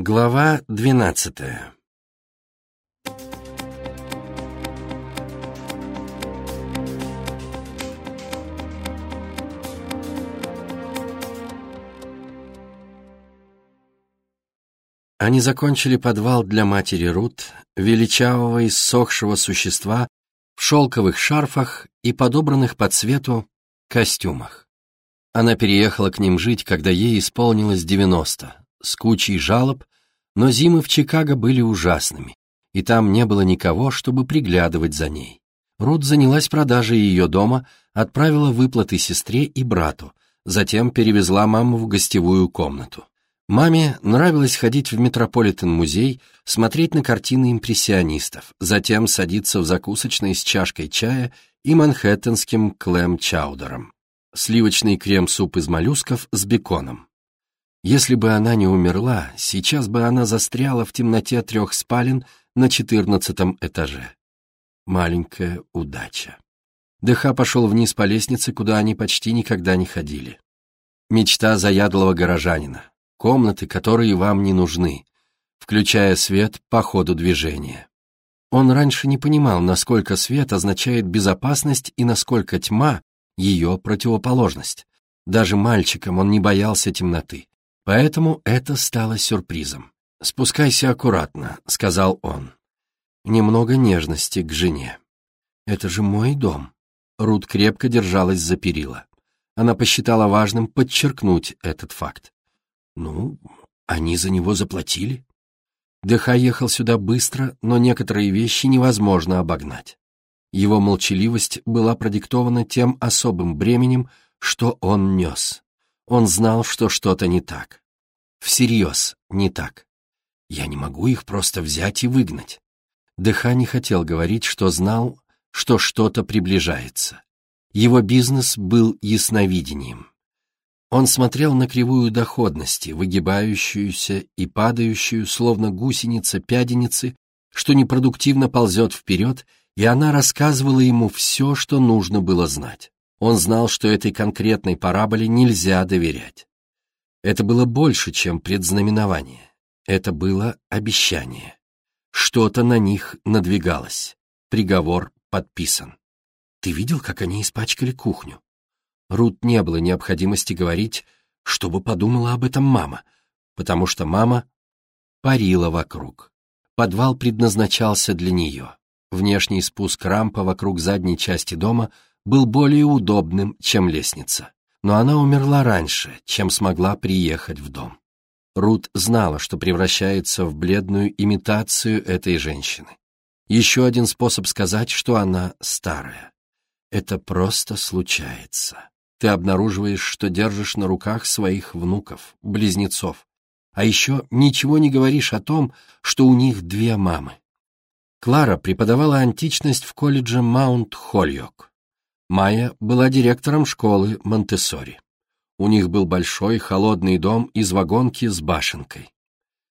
Глава двенадцатая Они закончили подвал для матери Рут, величавого и ссохшего существа в шелковых шарфах и подобранных по цвету костюмах. Она переехала к ним жить, когда ей исполнилось девяносто, с кучей жалоб, но зимы в Чикаго были ужасными, и там не было никого, чтобы приглядывать за ней. Рут занялась продажей ее дома, отправила выплаты сестре и брату, затем перевезла маму в гостевую комнату. Маме нравилось ходить в Метрополитен-музей, смотреть на картины импрессионистов, затем садиться в закусочной с чашкой чая и манхэттенским клэм-чаудером. Сливочный крем-суп из моллюсков с беконом. Если бы она не умерла, сейчас бы она застряла в темноте трех спален на четырнадцатом этаже. Маленькая удача. ДХ пошел вниз по лестнице, куда они почти никогда не ходили. Мечта заядлого горожанина комнаты, которые вам не нужны, включая свет по ходу движения. Он раньше не понимал, насколько свет означает безопасность и насколько тьма — ее противоположность. Даже мальчиком он не боялся темноты, поэтому это стало сюрпризом. «Спускайся аккуратно», — сказал он. Немного нежности к жене. «Это же мой дом». Рут крепко держалась за перила. Она посчитала важным подчеркнуть этот факт. Ну, они за него заплатили. ДХ ехал сюда быстро, но некоторые вещи невозможно обогнать. Его молчаливость была продиктована тем особым бременем, что он нес. Он знал, что что-то не так. Всерьез не так. Я не могу их просто взять и выгнать. ДХ не хотел говорить, что знал, что что-то приближается. Его бизнес был ясновидением. Он смотрел на кривую доходности, выгибающуюся и падающую, словно гусеница пяденицы, что непродуктивно ползет вперед, и она рассказывала ему все, что нужно было знать. Он знал, что этой конкретной параболе нельзя доверять. Это было больше, чем предзнаменование. Это было обещание. Что-то на них надвигалось. Приговор подписан. Ты видел, как они испачкали кухню? Рут не было необходимости говорить, чтобы подумала об этом мама, потому что мама парила вокруг. Подвал предназначался для нее. Внешний спуск рампа вокруг задней части дома был более удобным, чем лестница. Но она умерла раньше, чем смогла приехать в дом. Рут знала, что превращается в бледную имитацию этой женщины. Еще один способ сказать, что она старая. Это просто случается ты обнаруживаешь, что держишь на руках своих внуков, близнецов, а еще ничего не говоришь о том, что у них две мамы. Клара преподавала античность в колледже Маунт-Хольок. Майя была директором школы Монтессори. У них был большой холодный дом из вагонки с башенкой.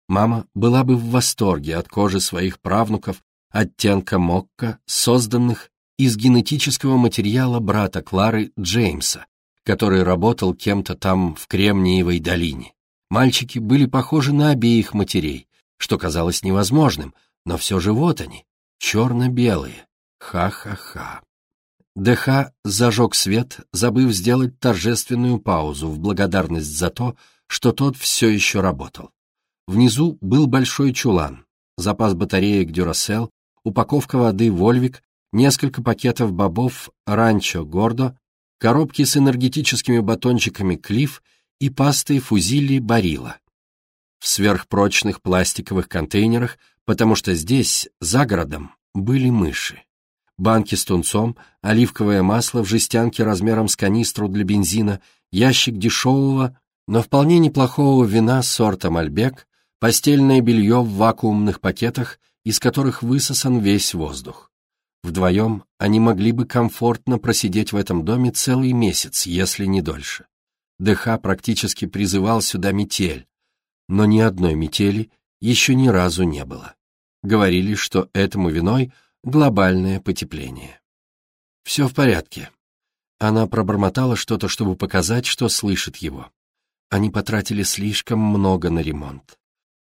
Мама была бы в восторге от кожи своих правнуков оттенка мокка, созданных из генетического материала брата Клары Джеймса, который работал кем-то там в Кремниевой долине. Мальчики были похожи на обеих матерей, что казалось невозможным, но все же вот они, черно-белые. Ха-ха-ха. ДХ зажег свет, забыв сделать торжественную паузу в благодарность за то, что тот все еще работал. Внизу был большой чулан, запас батареек Дюрасел, упаковка воды Вольвик, несколько пакетов бобов Ранчо Гордо коробки с энергетическими батончиками Клифф и пастой фузили Барила. В сверхпрочных пластиковых контейнерах, потому что здесь, за городом, были мыши. Банки с тунцом, оливковое масло в жестянке размером с канистру для бензина, ящик дешевого, но вполне неплохого вина сорта Мальбек, постельное белье в вакуумных пакетах, из которых высосан весь воздух. Вдвоем они могли бы комфортно просидеть в этом доме целый месяц, если не дольше. ДХ практически призывал сюда метель, но ни одной метели еще ни разу не было. Говорили, что этому виной глобальное потепление. «Все в порядке». Она пробормотала что-то, чтобы показать, что слышит его. Они потратили слишком много на ремонт.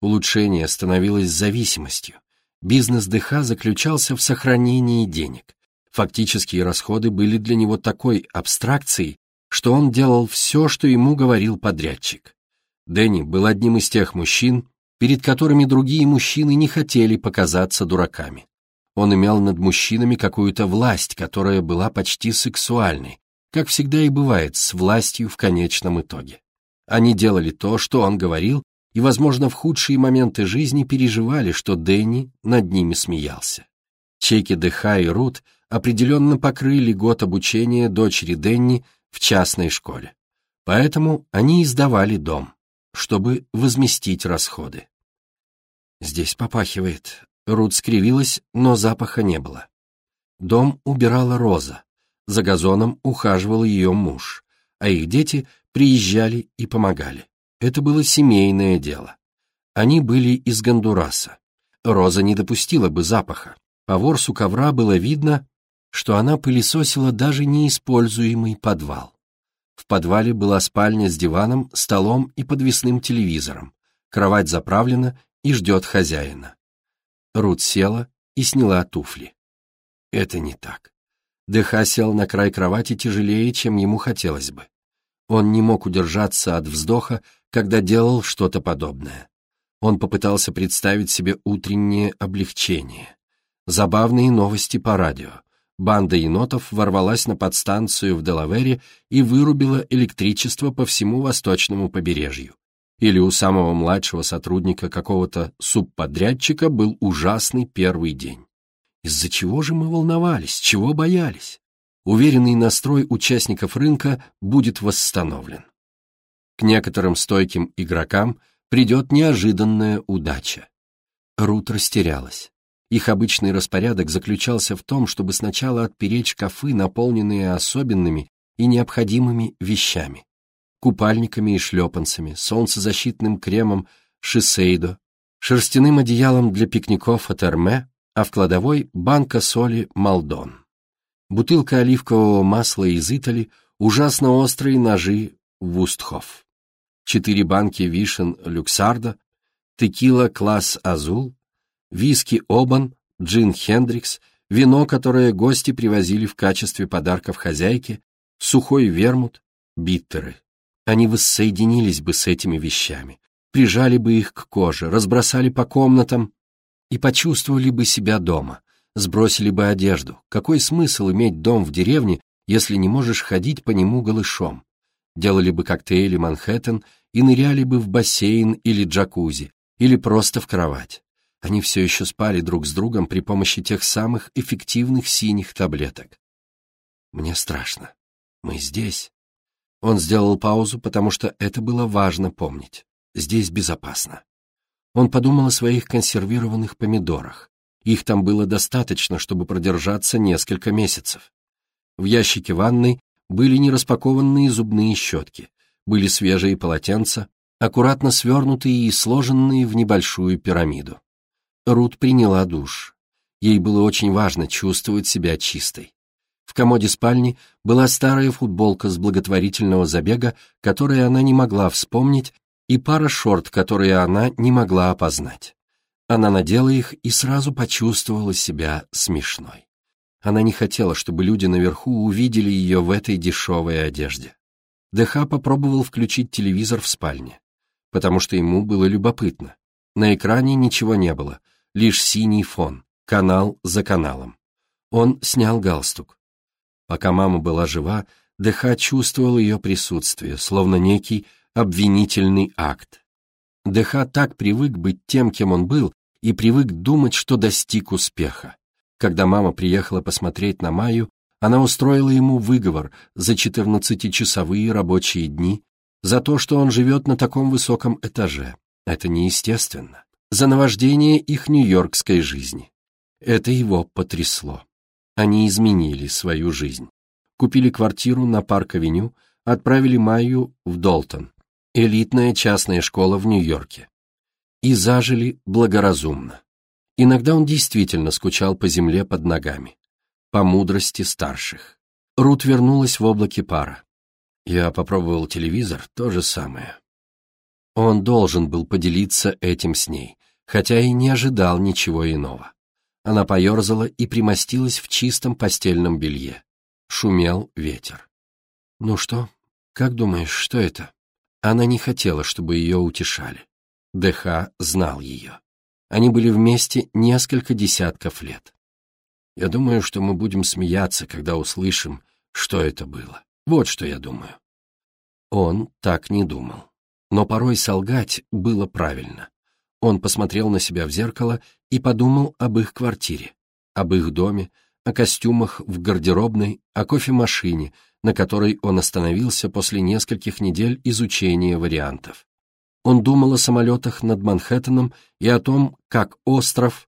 Улучшение становилось зависимостью. Бизнес ДХ заключался в сохранении денег. Фактические расходы были для него такой абстракцией, что он делал все, что ему говорил подрядчик. Дэнни был одним из тех мужчин, перед которыми другие мужчины не хотели показаться дураками. Он имел над мужчинами какую-то власть, которая была почти сексуальной, как всегда и бывает с властью в конечном итоге. Они делали то, что он говорил, и, возможно, в худшие моменты жизни переживали, что Дэнни над ними смеялся. Чеки ДХ и Рут определенно покрыли год обучения дочери Дэнни в частной школе. Поэтому они издавали дом, чтобы возместить расходы. Здесь попахивает. Рут скривилась, но запаха не было. Дом убирала Роза. За газоном ухаживал ее муж, а их дети приезжали и помогали. Это было семейное дело. Они были из Гондураса. Роза не допустила бы запаха. По ворсу ковра было видно, что она пылесосила даже неиспользуемый подвал. В подвале была спальня с диваном, столом и подвесным телевизором. Кровать заправлена и ждет хозяина. Рут села и сняла туфли. Это не так. Деха сел на край кровати тяжелее, чем ему хотелось бы. Он не мог удержаться от вздоха, когда делал что-то подобное. Он попытался представить себе утреннее облегчение. Забавные новости по радио. Банда енотов ворвалась на подстанцию в Делавере и вырубила электричество по всему восточному побережью. Или у самого младшего сотрудника какого-то субподрядчика был ужасный первый день. Из-за чего же мы волновались, чего боялись? Уверенный настрой участников рынка будет восстановлен. К некоторым стойким игрокам придет неожиданная удача. Рут растерялась. Их обычный распорядок заключался в том, чтобы сначала отпереть шкафы, наполненные особенными и необходимыми вещами. Купальниками и шлепанцами, солнцезащитным кремом Shiseido, шерстяным одеялом для пикников от Эрме, а в кладовой банка соли Maldon. Бутылка оливкового масла из Eataly, ужасно острые ножи Wüsthof четыре банки вишен Luxardo, текила Clase Azul, виски Oban, джин Hendrick's, вино, которое гости привозили в качестве подарков хозяйке, сухой вермут, биттеры. Они воссоединились бы с этими вещами, прижали бы их к коже, разбросали по комнатам и почувствовали бы себя дома, сбросили бы одежду. Какой смысл иметь дом в деревне, если не можешь ходить по нему голышом? делали бы коктейли Манхэттен и ныряли бы в бассейн или джакузи, или просто в кровать. Они все еще спали друг с другом при помощи тех самых эффективных синих таблеток. Мне страшно. Мы здесь. Он сделал паузу, потому что это было важно помнить. Здесь безопасно. Он подумал о своих консервированных помидорах. Их там было достаточно, чтобы продержаться несколько месяцев. В ящике ванной были нераспакованные зубные щетки, были свежие полотенца, аккуратно свернутые и сложенные в небольшую пирамиду. Рут приняла душ. Ей было очень важно чувствовать себя чистой. В комоде спальни была старая футболка с благотворительного забега, которую она не могла вспомнить, и пара шорт, которые она не могла опознать. Она надела их и сразу почувствовала себя смешной. Она не хотела, чтобы люди наверху увидели ее в этой дешевой одежде. ДХ попробовал включить телевизор в спальне, потому что ему было любопытно. На экране ничего не было, лишь синий фон, канал за каналом. Он снял галстук. Пока мама была жива, ДХ чувствовал ее присутствие, словно некий обвинительный акт. ДХ так привык быть тем, кем он был, и привык думать, что достиг успеха. Когда мама приехала посмотреть на Майю, она устроила ему выговор за 14-часовые рабочие дни, за то, что он живет на таком высоком этаже. Это неестественно. За наваждение их нью-йоркской жизни. Это его потрясло. Они изменили свою жизнь. Купили квартиру на Парк-авеню, отправили Майю в Долтон, элитная частная школа в Нью-Йорке. И зажили благоразумно. Иногда он действительно скучал по земле под ногами, по мудрости старших. Рут вернулась в облаке пара. Я попробовал телевизор, то же самое. Он должен был поделиться этим с ней, хотя и не ожидал ничего иного. Она поерзала и примостилась в чистом постельном белье. Шумел ветер. «Ну что, как думаешь, что это?» Она не хотела, чтобы ее утешали. ДХ знал ее. Они были вместе несколько десятков лет. Я думаю, что мы будем смеяться, когда услышим, что это было. Вот что я думаю. Он так не думал. Но порой солгать было правильно. Он посмотрел на себя в зеркало и подумал об их квартире, об их доме, о костюмах в гардеробной, о кофемашине, на которой он остановился после нескольких недель изучения вариантов. Он думал о самолетах над Манхэттеном и о том, как остров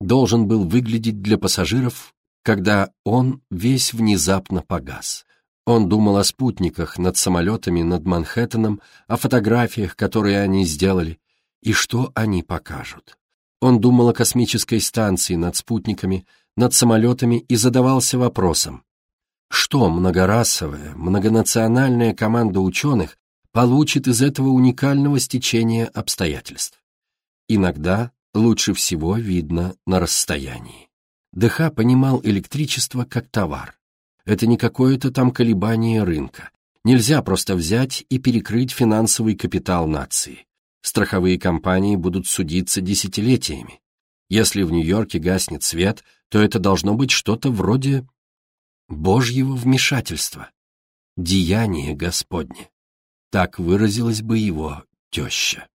должен был выглядеть для пассажиров, когда он весь внезапно погас. Он думал о спутниках над самолетами над Манхэттеном, о фотографиях, которые они сделали, и что они покажут. Он думал о космической станции над спутниками, над самолетами и задавался вопросом, что многорасовая, многонациональная команда ученых получит из этого уникального стечения обстоятельств. Иногда лучше всего видно на расстоянии. ДХ понимал электричество как товар. Это не какое-то там колебание рынка. Нельзя просто взять и перекрыть финансовый капитал нации. Страховые компании будут судиться десятилетиями. Если в Нью-Йорке гаснет свет, то это должно быть что-то вроде Божьего вмешательства. Деяние Господне. Так выразилась бы его теща.